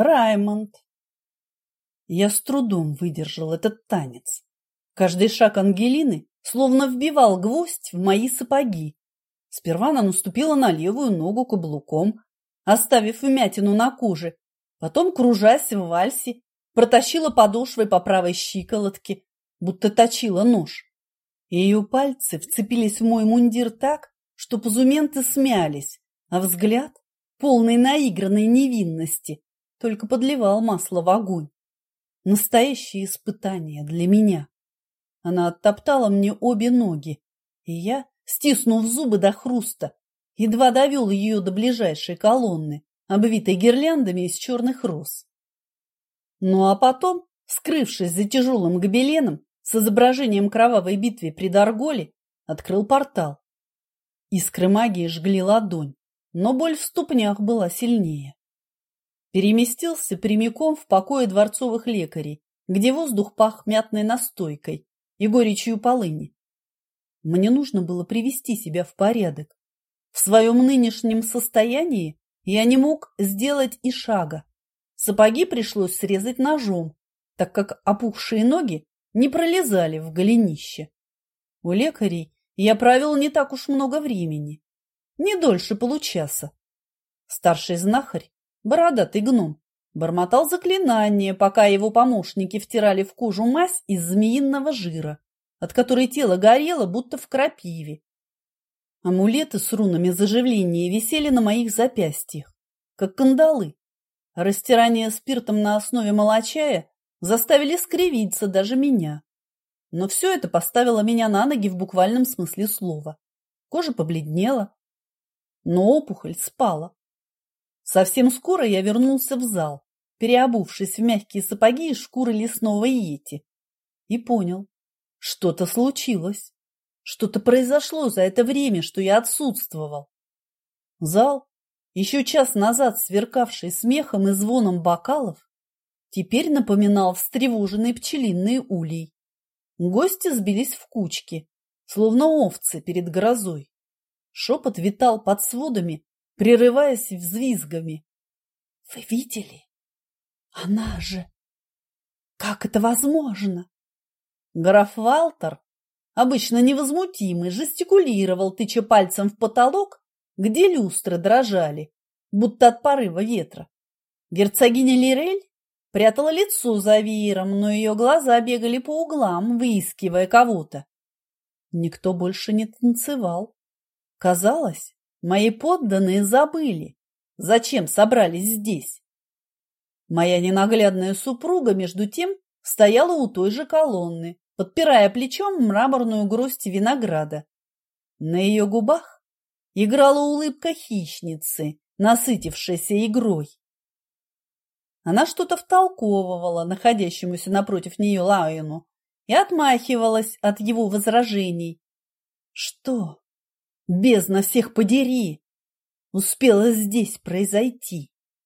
Раймонд. Я с трудом выдержал этот танец. Каждый шаг Ангелины словно вбивал гвоздь в мои сапоги. Сперва она наступила на левую ногу каблуком, оставив вмятину на коже, потом, кружась в вальсе, протащила подошвой по правой щиколотке, будто точила нож. Ее пальцы вцепились в мой мундир так, что позументы смялись, а взгляд, полный наигранной невинности, только подливал масло в огонь. Настоящее испытание для меня. Она оттоптала мне обе ноги, и я, стиснув зубы до хруста, едва довел ее до ближайшей колонны, обвитой гирляндами из черных роз. Ну а потом, скрывшись за тяжелым гобеленом с изображением кровавой битвы при Дарголе, открыл портал. Искры магии жгли ладонь, но боль в ступнях была сильнее. Переместился прямиком в покое дворцовых лекарей, где воздух пах мятной настойкой и горечью полыни. Мне нужно было привести себя в порядок. В своем нынешнем состоянии я не мог сделать и шага. Сапоги пришлось срезать ножом, так как опухшие ноги не пролезали в голенище. У лекарей я провел не так уж много времени, не дольше получаса. Старший знахарь, бородатый гном, бормотал заклинание, пока его помощники втирали в кожу мазь из змеиного жира, от которой тело горело, будто в крапиве. Амулеты с рунами заживления висели на моих запястьях, как кандалы. Растирание спиртом на основе молочая заставили скривиться даже меня. Но все это поставило меня на ноги в буквальном смысле слова. Кожа побледнела, но опухоль спала. Совсем скоро я вернулся в зал, переобувшись в мягкие сапоги из шкуры лесного йети, и понял, что-то случилось, что-то произошло за это время, что я отсутствовал. Зал, еще час назад сверкавший смехом и звоном бокалов, теперь напоминал встревоженный пчелиный улей. Гости сбились в кучки, словно овцы перед грозой. Шепот витал под сводами, прерываясь взвизгами. — Вы видели? Она же! Как это возможно? Граф Валтер, обычно невозмутимый, жестикулировал, тыча пальцем в потолок, где люстры дрожали, будто от порыва ветра. Герцогиня Лирель прятала лицо за веером, но ее глаза бегали по углам, выискивая кого-то. Никто больше не танцевал. Казалось, мои подданные забыли, зачем собрались здесь. Моя ненаглядная супруга, между тем, стояла у той же колонны, подпирая плечом мраморную гроздь винограда. На ее губах играла улыбка хищницы, насытившейся игрой. Она что-то втолковывала находящемуся напротив нее Лайону и отмахивалась от его возражений. Что, бездна всех подери, успела здесь произойти?